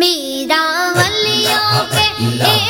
میرا ولیوں پہ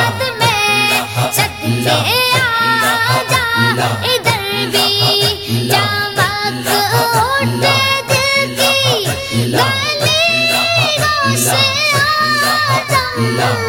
سد میں سدے آ جا ادھر بھی جا بات اٹھے دل کی گلی گاؤں سے آ جا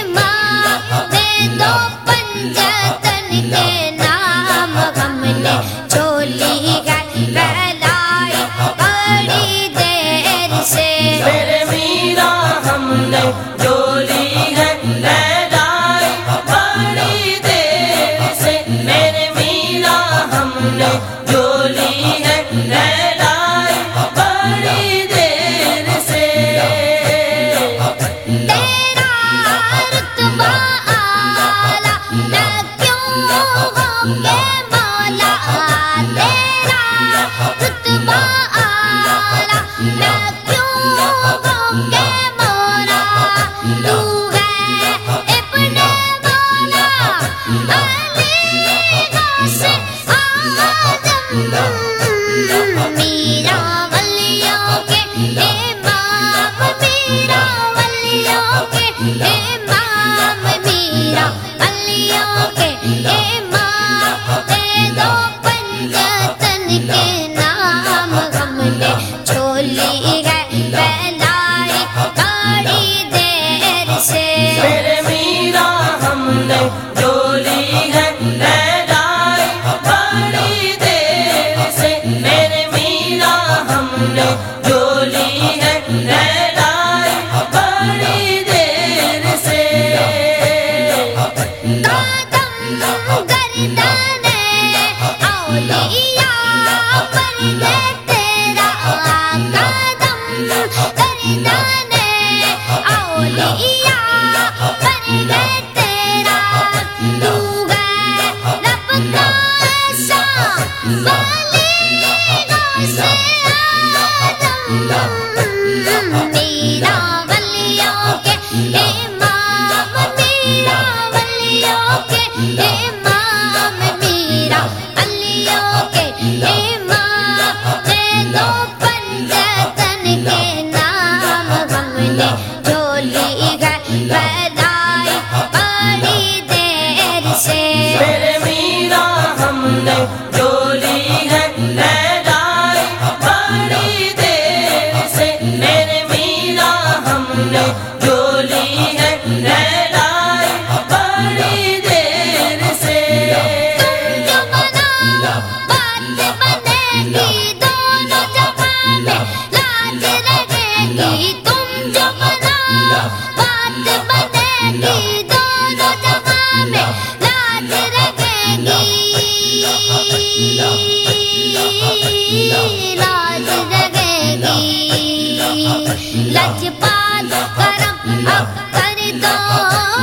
Oh.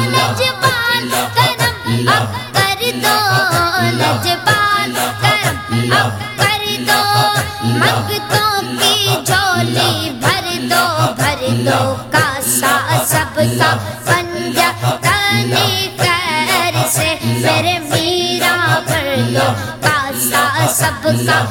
نجبان کرم اب کر دو نجبان کرم اب کر دو مگتوں کی جھولی بھر دو بھر دو کاسا سب کا پنجا تانی خیر سے میرے میرا بھر دو کاسا سب کا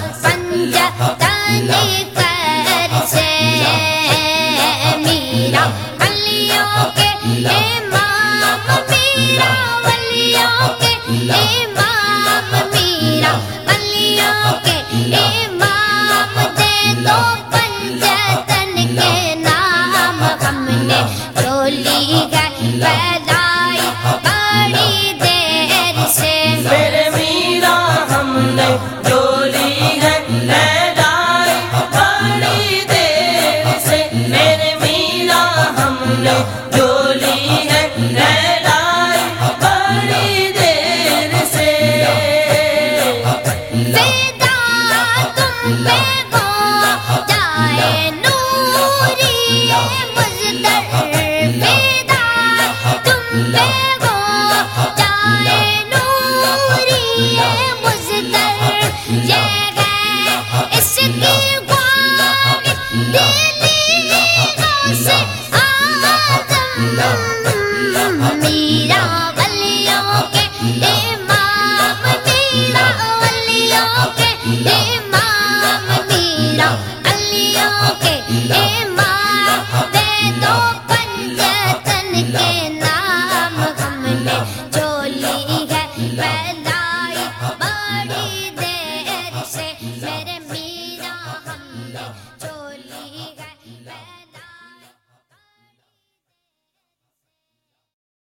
Yeah.